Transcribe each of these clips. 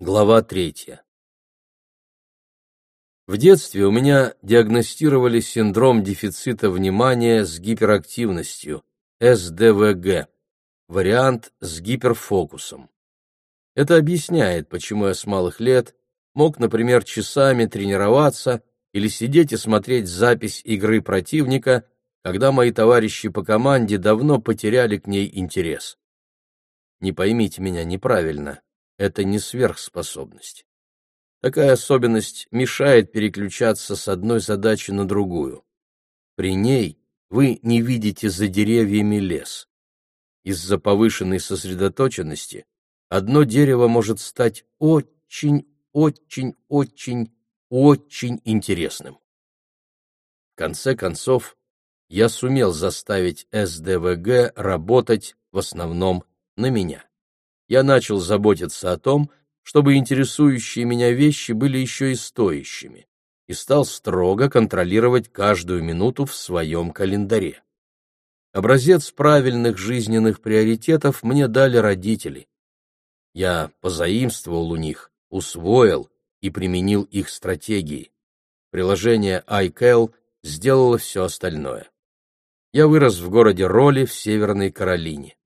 Глава третья. В детстве у меня диагностировали синдром дефицита внимания с гиперактивностью, СДВГ, вариант с гиперфокусом. Это объясняет, почему я с малых лет мог, например, часами тренироваться или сидеть и смотреть запись игры противника, когда мои товарищи по команде давно потеряли к ней интерес. Не поймите меня неправильно это не сверхспособность. Такая особенность мешает переключаться с одной задачи на другую. При ней вы не видите за деревьями лес. Из-за повышенной сосредоточенности одно дерево может стать очень, очень, очень, очень интересным. В конце концов, я сумел заставить СДВГ работать в основном на меня я начал заботиться о том, чтобы интересующие меня вещи были еще и стоящими, и стал строго контролировать каждую минуту в своем календаре. Образец правильных жизненных приоритетов мне дали родители. Я позаимствовал у них, усвоил и применил их стратегии. Приложение iCal сделало все остальное. Я вырос в городе Роли в Северной Каролине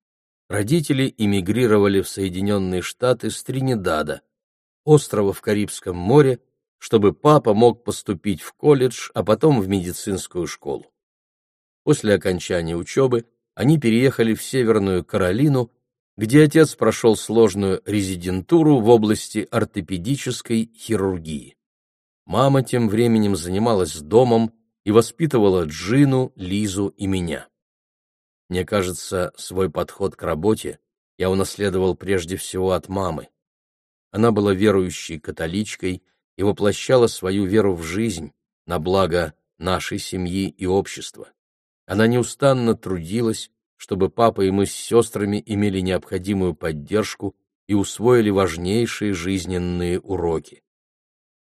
родители эмигрировали в Соединенные Штаты с Тринидада, острова в Карибском море, чтобы папа мог поступить в колледж, а потом в медицинскую школу. После окончания учебы они переехали в Северную Каролину, где отец прошел сложную резидентуру в области ортопедической хирургии. Мама тем временем занималась домом и воспитывала Джину, Лизу и меня. Мне кажется, свой подход к работе я унаследовал прежде всего от мамы. Она была верующей католичкой и воплощала свою веру в жизнь на благо нашей семьи и общества. Она неустанно трудилась, чтобы папа и мы с сестрами имели необходимую поддержку и усвоили важнейшие жизненные уроки.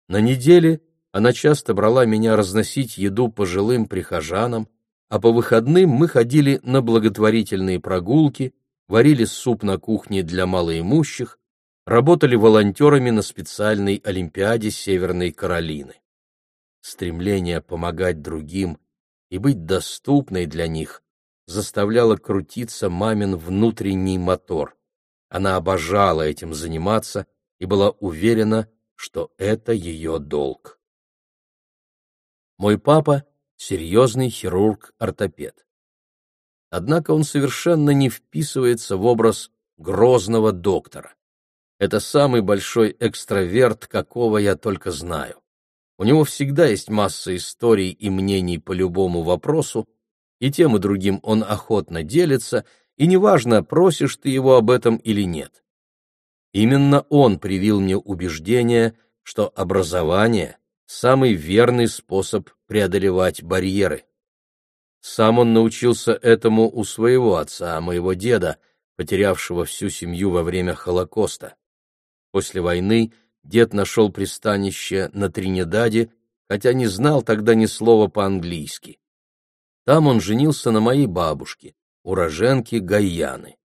На неделе она часто брала меня разносить еду пожилым прихожанам, а по выходным мы ходили на благотворительные прогулки, варили суп на кухне для малоимущих, работали волонтерами на специальной Олимпиаде Северной Каролины. Стремление помогать другим и быть доступной для них заставляло крутиться мамин внутренний мотор. Она обожала этим заниматься и была уверена, что это ее долг. Мой папа серьезный хирург-ортопед. Однако он совершенно не вписывается в образ грозного доктора. Это самый большой экстраверт, какого я только знаю. У него всегда есть масса историй и мнений по любому вопросу, и тем и другим он охотно делится, и неважно, просишь ты его об этом или нет. Именно он привил мне убеждение, что образование самый верный способ преодолевать барьеры. Сам он научился этому у своего отца, моего деда, потерявшего всю семью во время Холокоста. После войны дед нашел пристанище на Тринидаде, хотя не знал тогда ни слова по-английски. Там он женился на моей бабушке, уроженке Гайяны.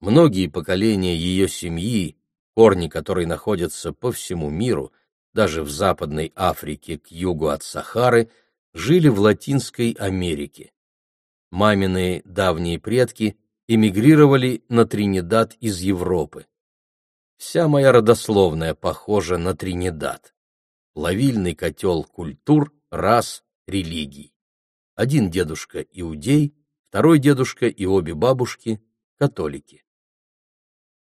Многие поколения ее семьи, корни которой находятся по всему миру, даже в Западной Африке к югу от Сахары, жили в Латинской Америке. Мамины давние предки эмигрировали на Тринидад из Европы. Вся моя родословная похожа на Тринидад. Плавильный котел культур, рас, религий. Один дедушка иудей, второй дедушка и обе бабушки католики.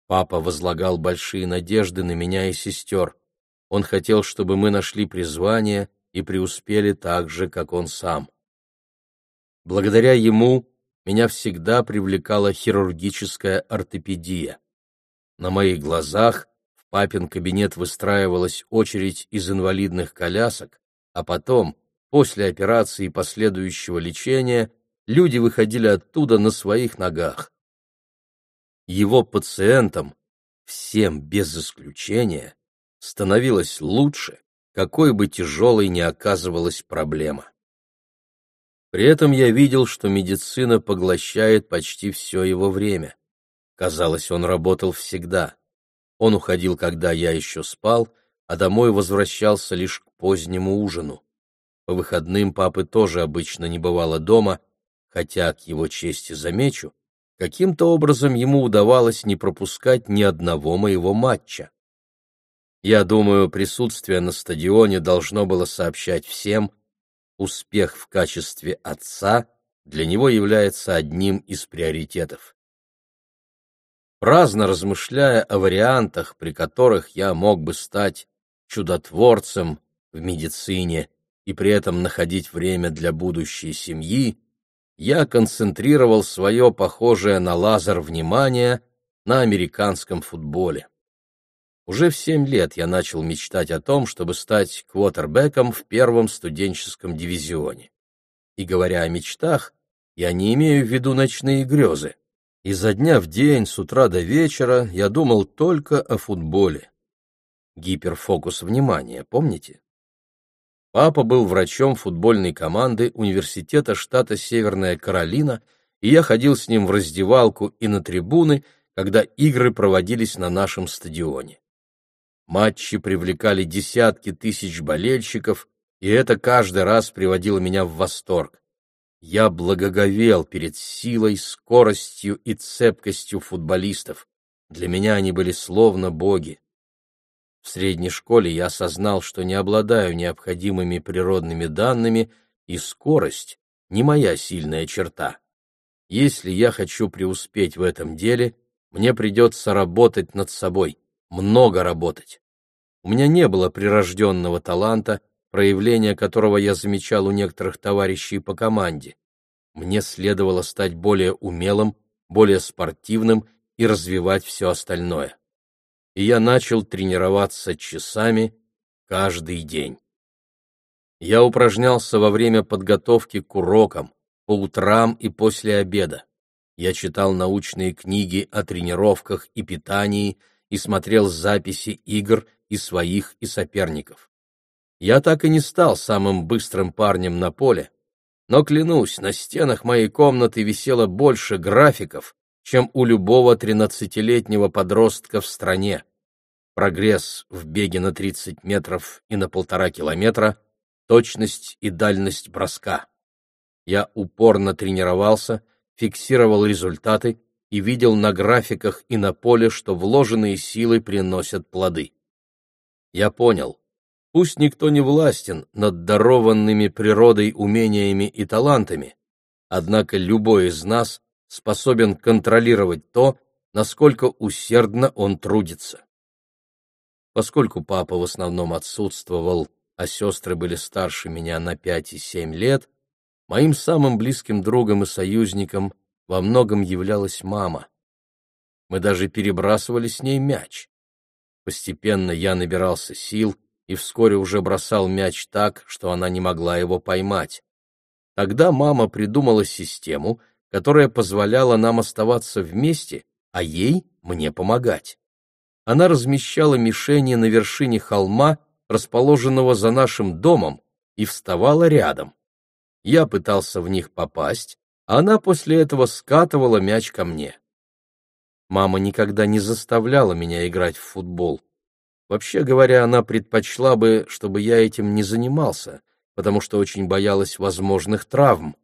Папа возлагал большие надежды на меня и сестер. Он хотел, чтобы мы нашли призвание и преуспели так же, как он сам. Благодаря ему меня всегда привлекала хирургическая ортопедия. На моих глазах в папин кабинет выстраивалась очередь из инвалидных колясок, а потом, после операции и последующего лечения, люди выходили оттуда на своих ногах. Его пациентам, всем без исключения, становилось лучше, какой бы тяжелой ни оказывалась проблема. При этом я видел, что медицина поглощает почти все его время. Казалось, он работал всегда. Он уходил, когда я еще спал, а домой возвращался лишь к позднему ужину. По выходным папы тоже обычно не бывало дома, хотя, к его чести замечу, каким-то образом ему удавалось не пропускать ни одного моего матча. Я думаю, присутствие на стадионе должно было сообщать всем, успех в качестве отца для него является одним из приоритетов. Праздно размышляя о вариантах, при которых я мог бы стать чудотворцем в медицине и при этом находить время для будущей семьи, я концентрировал свое похожее на лазер внимание на американском футболе. Уже в семь лет я начал мечтать о том, чтобы стать квотербеком в первом студенческом дивизионе. И говоря о мечтах, я не имею в виду ночные грезы. Изо дня в день, с утра до вечера, я думал только о футболе. Гиперфокус внимания, помните? Папа был врачом футбольной команды университета штата Северная Каролина, и я ходил с ним в раздевалку и на трибуны, когда игры проводились на нашем стадионе. Матчи привлекали десятки тысяч болельщиков, и это каждый раз приводило меня в восторг. Я благоговел перед силой, скоростью и цепкостью футболистов. Для меня они были словно боги. В средней школе я осознал, что не обладаю необходимыми природными данными, и скорость — не моя сильная черта. Если я хочу преуспеть в этом деле, мне придется работать над собой, много работать. У меня не было прирожденного таланта, проявление которого я замечал у некоторых товарищей по команде. Мне следовало стать более умелым, более спортивным и развивать все остальное и я начал тренироваться часами каждый день. Я упражнялся во время подготовки к урокам, по утрам и после обеда. Я читал научные книги о тренировках и питании и смотрел записи игр и своих, и соперников. Я так и не стал самым быстрым парнем на поле, но, клянусь, на стенах моей комнаты висело больше графиков, чем у любого тринадцатилетнего подростка в стране. Прогресс в беге на 30 метров и на полтора километра, точность и дальность броска. Я упорно тренировался, фиксировал результаты и видел на графиках и на поле, что вложенные силы приносят плоды. Я понял, пусть никто не властен над дарованными природой умениями и талантами, однако любой из нас способен контролировать то, насколько усердно он трудится. Поскольку папа в основном отсутствовал, а сестры были старше меня на пять и семь лет, моим самым близким другом и союзником во многом являлась мама. Мы даже перебрасывали с ней мяч. Постепенно я набирался сил и вскоре уже бросал мяч так, что она не могла его поймать. Тогда мама придумала систему — которая позволяла нам оставаться вместе, а ей мне помогать. Она размещала мишени на вершине холма, расположенного за нашим домом, и вставала рядом. Я пытался в них попасть, она после этого скатывала мяч ко мне. Мама никогда не заставляла меня играть в футбол. Вообще говоря, она предпочла бы, чтобы я этим не занимался, потому что очень боялась возможных травм.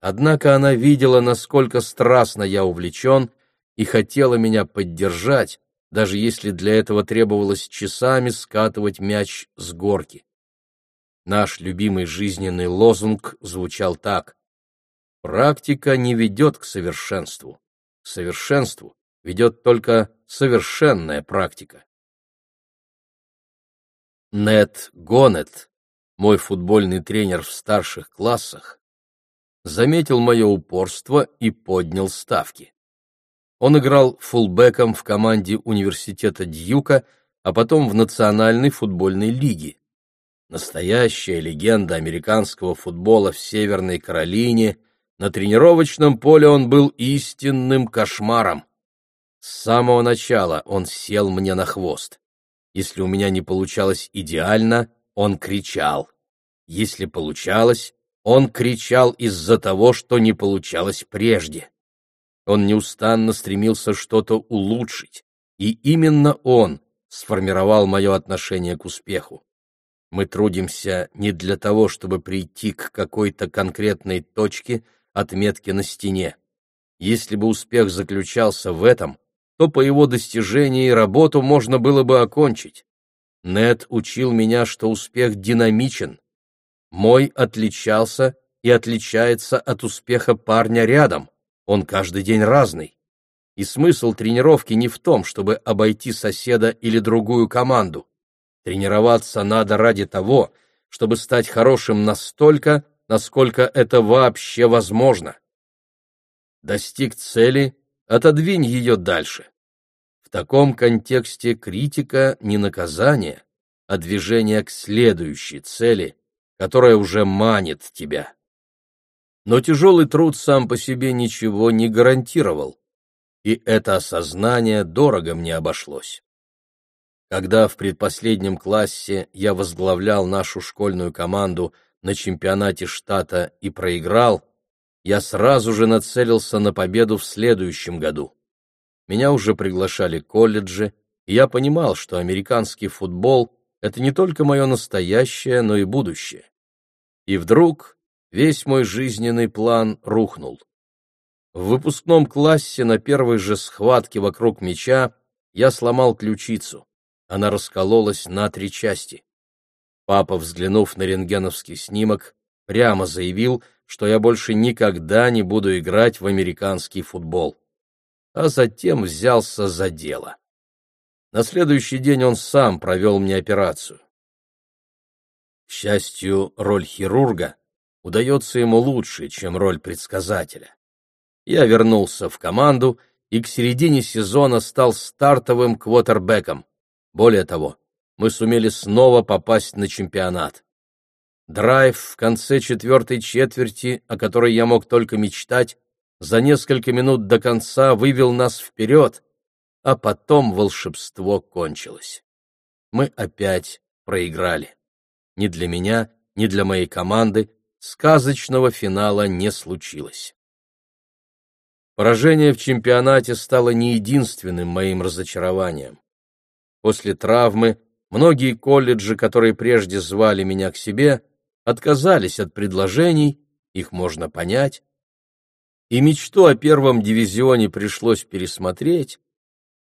Однако она видела, насколько страстно я увлечен, и хотела меня поддержать, даже если для этого требовалось часами скатывать мяч с горки. Наш любимый жизненный лозунг звучал так. «Практика не ведет к совершенству. К совершенству ведет только совершенная практика». Нет Гонет, мой футбольный тренер в старших классах, заметил мое упорство и поднял ставки. Он играл фулбеком в команде университета Дьюка, а потом в Национальной футбольной лиге. Настоящая легенда американского футбола в Северной Каролине, на тренировочном поле он был истинным кошмаром. С самого начала он сел мне на хвост. Если у меня не получалось идеально, он кричал. Если получалось, он кричал из-за того, что не получалось прежде. Он неустанно стремился что-то улучшить, И именно он сформировал мое отношение к успеху. Мы трудимся не для того, чтобы прийти к какой-то конкретной точке, отметки на стене. Если бы успех заключался в этом, то по его достижении работу можно было бы окончить. Нед учил меня, что успех динамичен. Мой отличался и отличается от успеха парня рядом, он каждый день разный. И смысл тренировки не в том, чтобы обойти соседа или другую команду. Тренироваться надо ради того, чтобы стать хорошим настолько, насколько это вообще возможно. Достиг цели, отодвинь ее дальше. В таком контексте критика не наказание, а движение к следующей цели, которая уже манит тебя. Но тяжелый труд сам по себе ничего не гарантировал, и это осознание дорого мне обошлось. Когда в предпоследнем классе я возглавлял нашу школьную команду на чемпионате штата и проиграл, я сразу же нацелился на победу в следующем году. Меня уже приглашали колледжи, и я понимал, что американский футбол — это не только мое настоящее, но и будущее. И вдруг весь мой жизненный план рухнул. В выпускном классе на первой же схватке вокруг мяча я сломал ключицу. Она раскололась на три части. Папа, взглянув на рентгеновский снимок, прямо заявил, что я больше никогда не буду играть в американский футбол. А затем взялся за дело. На следующий день он сам провел мне операцию. К счастью, роль хирурга удается ему лучше, чем роль предсказателя. Я вернулся в команду и к середине сезона стал стартовым квотербеком. Более того, мы сумели снова попасть на чемпионат. Драйв в конце четвертой четверти, о которой я мог только мечтать, за несколько минут до конца вывел нас вперед, а потом волшебство кончилось. Мы опять проиграли. Ни для меня, ни для моей команды сказочного финала не случилось. Поражение в чемпионате стало не единственным моим разочарованием. После травмы многие колледжи, которые прежде звали меня к себе, отказались от предложений, их можно понять, и мечту о первом дивизионе пришлось пересмотреть,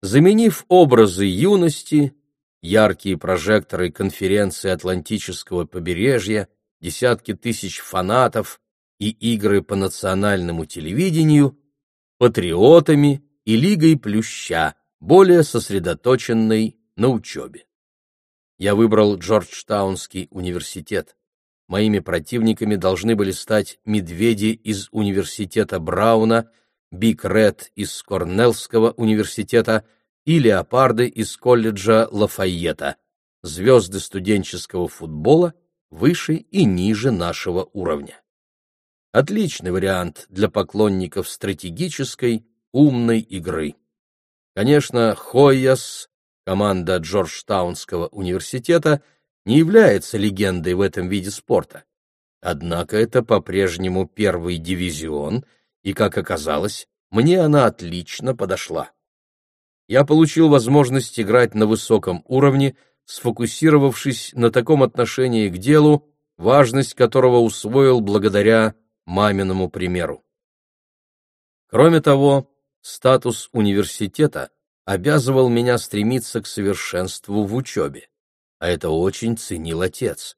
заменив образы юности, яркие прожекторы конференции Атлантического побережья, десятки тысяч фанатов и игры по национальному телевидению, патриотами и Лигой Плюща, более сосредоточенной на учебе. Я выбрал Джорджтаунский университет. Моими противниками должны были стать медведи из университета Брауна, Биг Ред из Корнеллского университета и леопарды из колледжа Лафайета, звезды студенческого футбола выше и ниже нашего уровня. Отличный вариант для поклонников стратегической, умной игры. Конечно, Хойяс, команда Джорджтаунского университета, не является легендой в этом виде спорта. Однако это по-прежнему первый дивизион, и, как оказалось, мне она отлично подошла. Я получил возможность играть на высоком уровне, сфокусировавшись на таком отношении к делу, важность которого усвоил благодаря маминому примеру. Кроме того, статус университета обязывал меня стремиться к совершенству в учебе, а это очень ценил отец.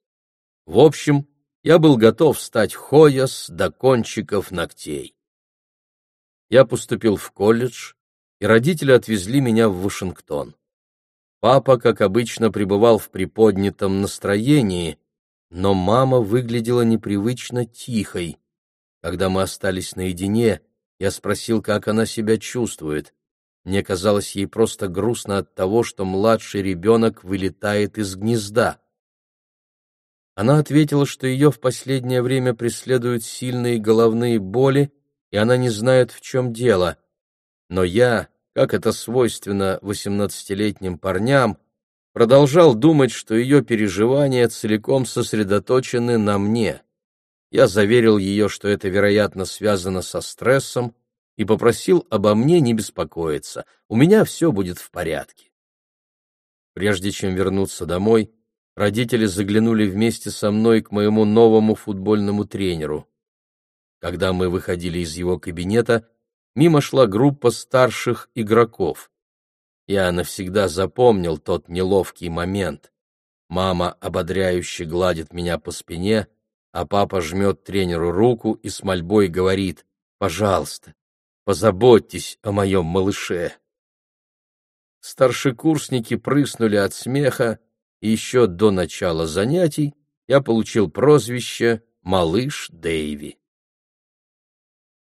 В общем, я был готов стать Хойас до кончиков ногтей. Я поступил в колледж, и родители отвезли меня в Вашингтон. Папа, как обычно, пребывал в приподнятом настроении, но мама выглядела непривычно тихой. Когда мы остались наедине, я спросил, как она себя чувствует. Мне казалось ей просто грустно от того, что младший ребенок вылетает из гнезда. Она ответила, что ее в последнее время преследуют сильные головные боли, и она не знает, в чем дело. Но я, как это свойственно восемнадцатилетним парням, продолжал думать, что ее переживания целиком сосредоточены на мне. Я заверил ее, что это, вероятно, связано со стрессом, и попросил обо мне не беспокоиться, у меня все будет в порядке. Прежде чем вернуться домой, родители заглянули вместе со мной к моему новому футбольному тренеру. Когда мы выходили из его кабинета, мимо шла группа старших игроков. Я навсегда запомнил тот неловкий момент. Мама ободряюще гладит меня по спине, а папа жмет тренеру руку и с мольбой говорит «Пожалуйста, позаботьтесь о моем малыше». Старшекурсники прыснули от смеха, и еще до начала занятий я получил прозвище «Малыш Дэйви».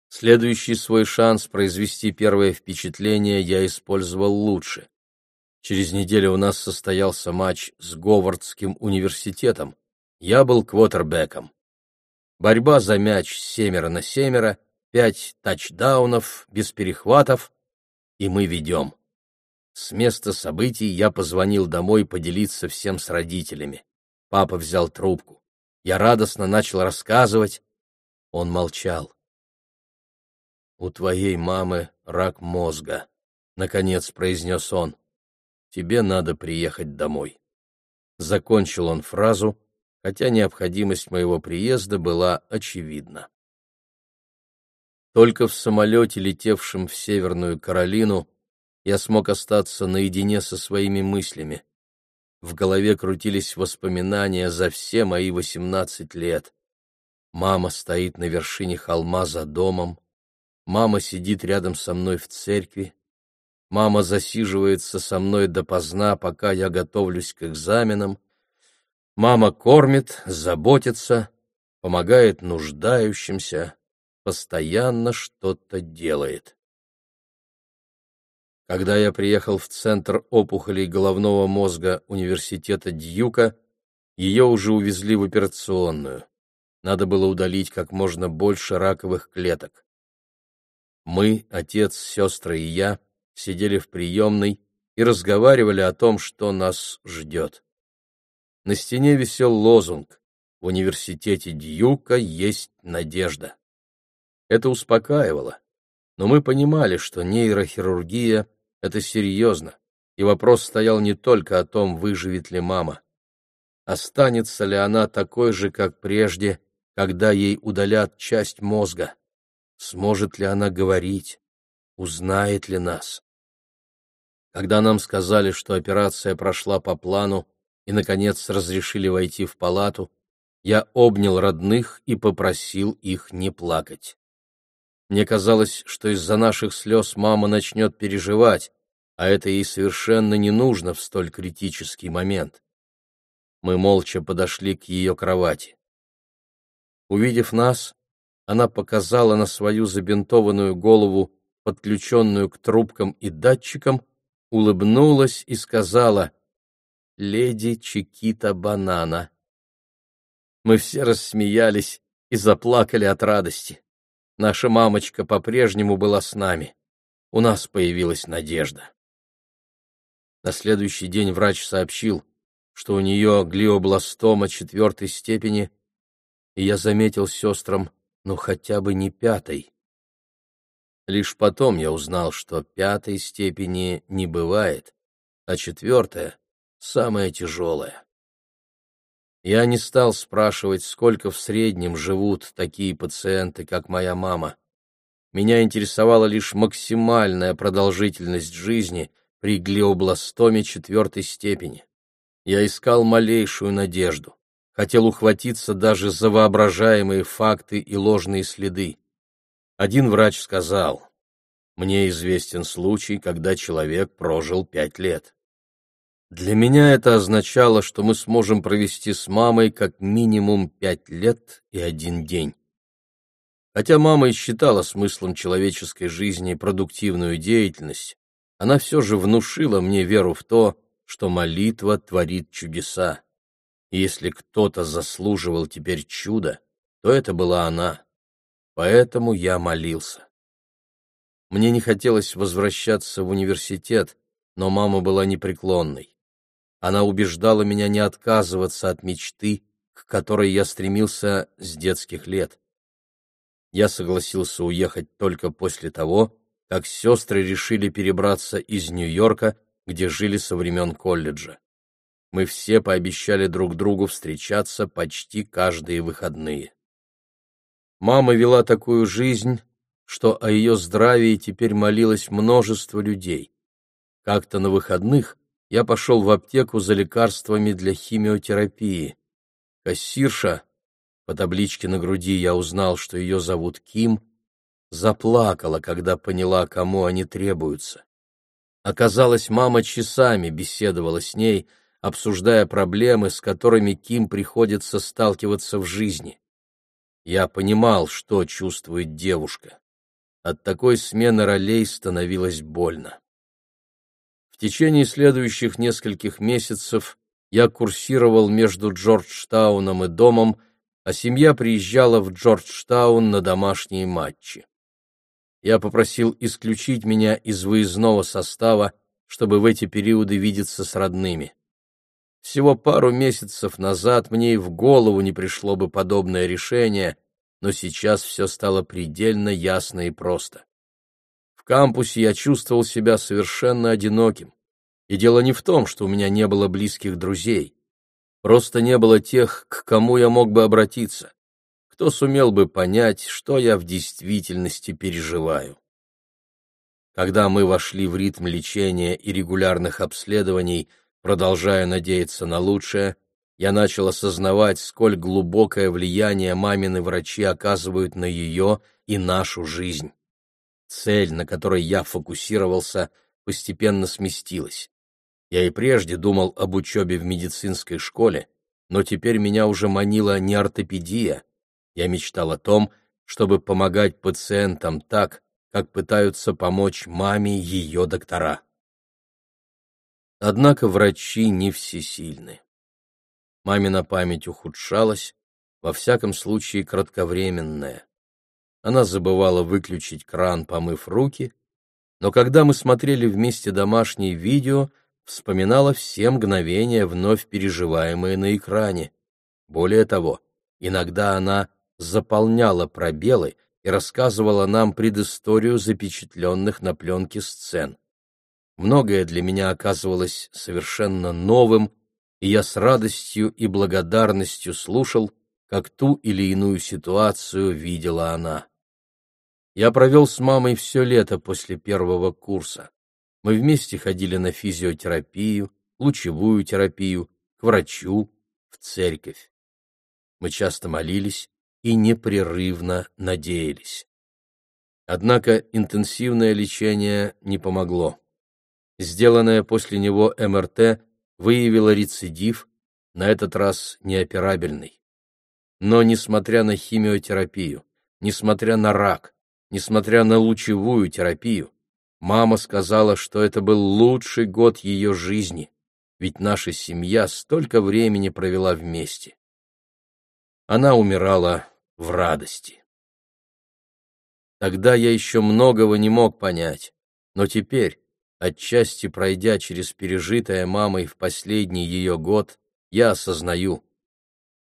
Следующий свой шанс произвести первое впечатление я использовал лучше. Через неделю у нас состоялся матч с Говардским университетом. Я был квотербеком. Борьба за мяч семеро на семеро, пять тачдаунов, без перехватов, и мы ведем. С места событий я позвонил домой поделиться всем с родителями. Папа взял трубку. Я радостно начал рассказывать. Он молчал. «У твоей мамы рак мозга», — наконец произнес он. «Тебе надо приехать домой». Закончил он фразу, хотя необходимость моего приезда была очевидна. Только в самолете, летевшем в Северную Каролину, я смог остаться наедине со своими мыслями. В голове крутились воспоминания за все мои восемнадцать лет. Мама стоит на вершине холма за домом, Мама сидит рядом со мной в церкви. Мама засиживается со мной допоздна, пока я готовлюсь к экзаменам. Мама кормит, заботится, помогает нуждающимся, постоянно что-то делает. Когда я приехал в Центр опухолей головного мозга университета Дьюка, ее уже увезли в операционную. Надо было удалить как можно больше раковых клеток. Мы, отец, сестры и я, сидели в приемной и разговаривали о том, что нас ждет. На стене висел лозунг «В университете Дьюка есть надежда». Это успокаивало, но мы понимали, что нейрохирургия — это серьезно, и вопрос стоял не только о том, выживет ли мама. Останется ли она такой же, как прежде, когда ей удалят часть мозга? Сможет ли она говорить? Узнает ли нас? Когда нам сказали, что операция прошла по плану и, наконец, разрешили войти в палату, я обнял родных и попросил их не плакать. Мне казалось, что из-за наших слез мама начнет переживать, а это ей совершенно не нужно в столь критический момент. Мы молча подошли к ее кровати. Увидев нас, она показала на свою забинтованную голову, подключенную к трубкам и датчикам, улыбнулась и сказала «Леди Чикита Банана». Мы все рассмеялись и заплакали от радости. Наша мамочка по-прежнему была с нами. У нас появилась надежда. На следующий день врач сообщил, что у нее глиобластома четвертой степени, и я заметил сестрам, ну хотя бы не пятой. Лишь потом я узнал, что пятой степени не бывает, а четвертая — самая тяжелая. Я не стал спрашивать, сколько в среднем живут такие пациенты, как моя мама. Меня интересовала лишь максимальная продолжительность жизни при глиобластоме четвертой степени. Я искал малейшую надежду хотел ухватиться даже за воображаемые факты и ложные следы. Один врач сказал, «Мне известен случай, когда человек прожил пять лет». Для меня это означало, что мы сможем провести с мамой как минимум пять лет и один день. Хотя мама и считала смыслом человеческой жизни продуктивную деятельность, она все же внушила мне веру в то, что молитва творит чудеса если кто-то заслуживал теперь чуда, то это была она. Поэтому я молился. Мне не хотелось возвращаться в университет, но мама была непреклонной. Она убеждала меня не отказываться от мечты, к которой я стремился с детских лет. Я согласился уехать только после того, как сестры решили перебраться из Нью-Йорка, где жили со времен колледжа. Мы все пообещали друг другу встречаться почти каждые выходные. Мама вела такую жизнь, что о ее здравии теперь молилось множество людей. Как-то на выходных я пошел в аптеку за лекарствами для химиотерапии. Кассирша, по табличке на груди я узнал, что ее зовут Ким, заплакала, когда поняла, кому они требуются. Оказалось, мама часами беседовала с ней, обсуждая проблемы, с которыми Ким приходится сталкиваться в жизни. Я понимал, что чувствует девушка. От такой смены ролей становилось больно. В течение следующих нескольких месяцев я курсировал между Джорджтауном и домом, а семья приезжала в Джорджтаун на домашние матчи. Я попросил исключить меня из выездного состава, чтобы в эти периоды видеться с родными. Всего пару месяцев назад мне и в голову не пришло бы подобное решение, но сейчас все стало предельно ясно и просто. Кампусе я чувствовал себя совершенно одиноким. И дело не в том, что у меня не было близких друзей. Просто не было тех, к кому я мог бы обратиться кто сумел бы понять, что я в действительности переживаю. Когда мы вошли в ритм лечения и регулярных обследований, продолжая надеяться на лучшее, я начал осознавать, сколь глубокое влияние мамины врачи оказывают на ее и нашу жизнь. Цель, на которой я фокусировался, постепенно сместилась. Я и прежде думал об учебе в медицинской школе, но теперь меня уже манила не ортопедия, я мечтал о том, чтобы помогать пациентам так, как пытаются помочь маме ее доктора. Однако врачи не всесильны. Мамина память ухудшалась, во всяком случае кратковременная. Она забывала выключить кран, помыв руки, но когда мы смотрели вместе домашнее видео, вспоминала все мгновения, вновь переживаемые на экране. Более того, иногда она заполняла пробелы и рассказывала нам предысторию запечатленных на пленке сцен. Многое для меня оказывалось совершенно новым, и я с радостью и благодарностью слушал, как ту или иную ситуацию видела она. Я провел с мамой все лето после первого курса. Мы вместе ходили на физиотерапию, лучевую терапию, к врачу, в церковь. Мы часто молились, и непрерывно надеялись. Однако интенсивное лечение не помогло. Сделанное после него МРТ выявило рецидив, на этот раз неоперабельный. Но, несмотря на химиотерапию, несмотря на рак, несмотря на лучевую терапию, мама сказала, что это был лучший год ее жизни, ведь наша семья столько времени провела вместе. Она умирала в радости. Тогда я еще многого не мог понять, но теперь, отчасти пройдя через пережитое мамой в последний ее год, я осознаю,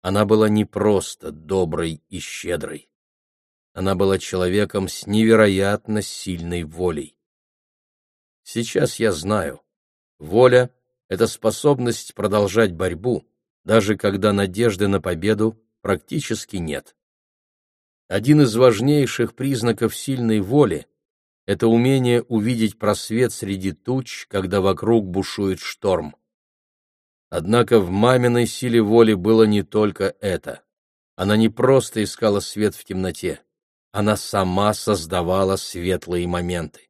она была не просто доброй и щедрой. Она была человеком с невероятно сильной волей. Сейчас я знаю, воля — это способность продолжать борьбу, даже когда надежды на победу практически нет. Один из важнейших признаков сильной воли — это умение увидеть просвет среди туч, когда вокруг бушует шторм. Однако в маминой силе воли было не только это. Она не просто искала свет в темноте, она сама создавала светлые моменты.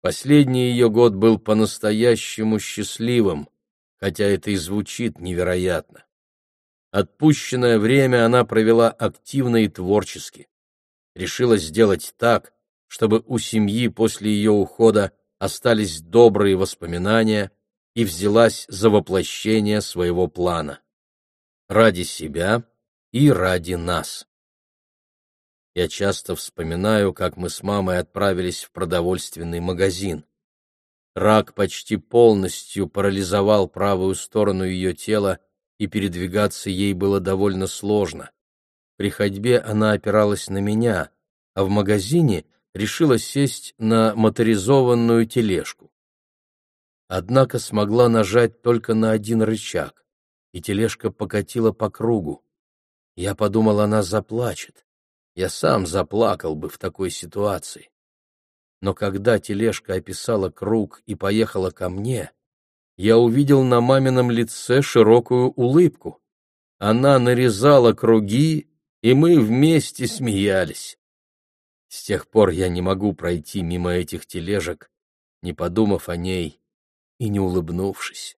Последний ее год был по-настоящему счастливым, хотя это и звучит невероятно. Отпущенное время она провела активно и творчески. Решила сделать так, чтобы у семьи после ее ухода остались добрые воспоминания и взялась за воплощение своего плана. Ради себя и ради нас. Я часто вспоминаю, как мы с мамой отправились в продовольственный магазин. Рак почти полностью парализовал правую сторону ее тела, и передвигаться ей было довольно сложно. При ходьбе она опиралась на меня, а в магазине решила сесть на моторизованную тележку. Однако смогла нажать только на один рычаг, и тележка покатила по кругу. Я подумал, она заплачет. Я сам заплакал бы в такой ситуации. Но когда тележка описала круг и поехала ко мне, я увидел на мамином лице широкую улыбку. Она нарезала круги, и мы вместе смеялись. С тех пор я не могу пройти мимо этих тележек, не подумав о ней и не улыбнувшись.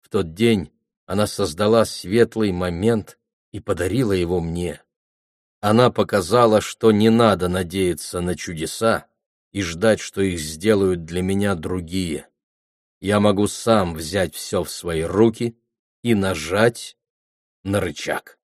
В тот день она создала светлый момент и подарила его мне. Она показала, что не надо надеяться на чудеса и ждать, что их сделают для меня другие. Я могу сам взять все в свои руки и нажать на рычаг.